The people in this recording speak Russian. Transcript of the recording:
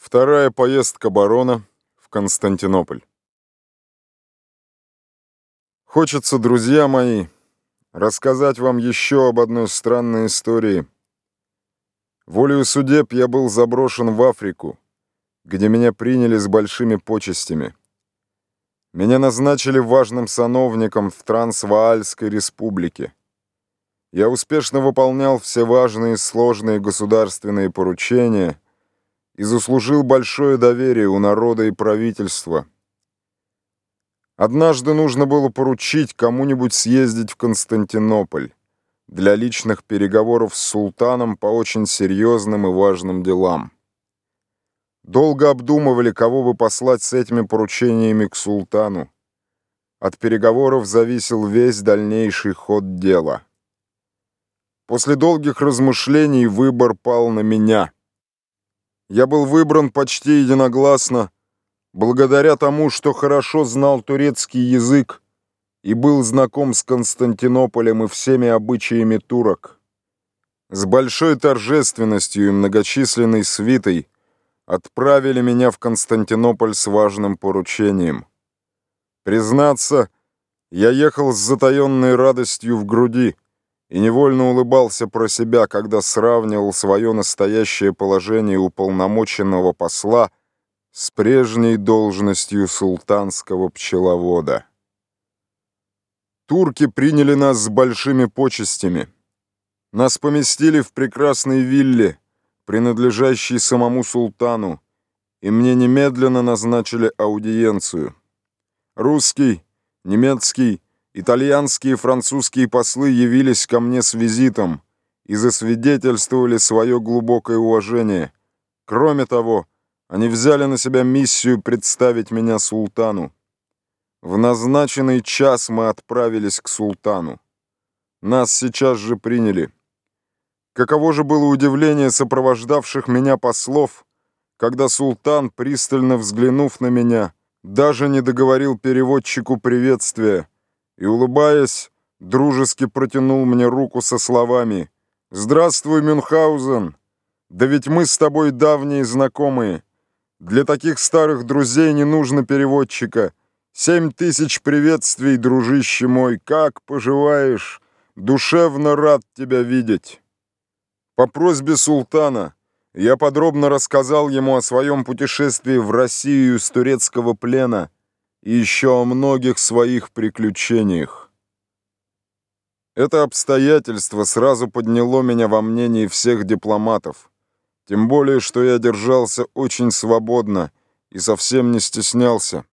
Вторая поездка барона в Константинополь. Хочется, друзья мои, рассказать вам еще об одной странной истории. Волею судеб я был заброшен в Африку, где меня приняли с большими почестями. Меня назначили важным сановником в Трансваальской республике. Я успешно выполнял все важные и сложные государственные поручения — и заслужил большое доверие у народа и правительства. Однажды нужно было поручить кому-нибудь съездить в Константинополь для личных переговоров с султаном по очень серьезным и важным делам. Долго обдумывали, кого бы послать с этими поручениями к султану. От переговоров зависел весь дальнейший ход дела. После долгих размышлений выбор пал на меня — я был выбран почти единогласно, благодаря тому, что хорошо знал турецкий язык и был знаком с Константинополем и всеми обычаями турок. С большой торжественностью и многочисленной свитой отправили меня в Константинополь с важным поручением. Признаться, я ехал с затаенной радостью в груди, и невольно улыбался про себя, когда сравнивал свое настоящее положение уполномоченного посла с прежней должностью султанского пчеловода. Турки приняли нас с большими почестями. Нас поместили в прекрасной вилле, принадлежащей самому султану, и мне немедленно назначили аудиенцию. Русский, немецкий, Итальянские и французские послы явились ко мне с визитом и засвидетельствовали свое глубокое уважение. Кроме того, они взяли на себя миссию представить меня султану. В назначенный час мы отправились к султану. Нас сейчас же приняли. Каково же было удивление сопровождавших меня послов, когда султан, пристально взглянув на меня, даже не договорил переводчику приветствия, и, улыбаясь, дружески протянул мне руку со словами «Здравствуй, Мюнхгаузен! Да ведь мы с тобой давние знакомые. Для таких старых друзей не нужно переводчика. Семь тысяч приветствий, дружище мой, как поживаешь? Душевно рад тебя видеть». По просьбе султана я подробно рассказал ему о своем путешествии в Россию из турецкого плена — и еще о многих своих приключениях. Это обстоятельство сразу подняло меня во мнении всех дипломатов, тем более, что я держался очень свободно и совсем не стеснялся.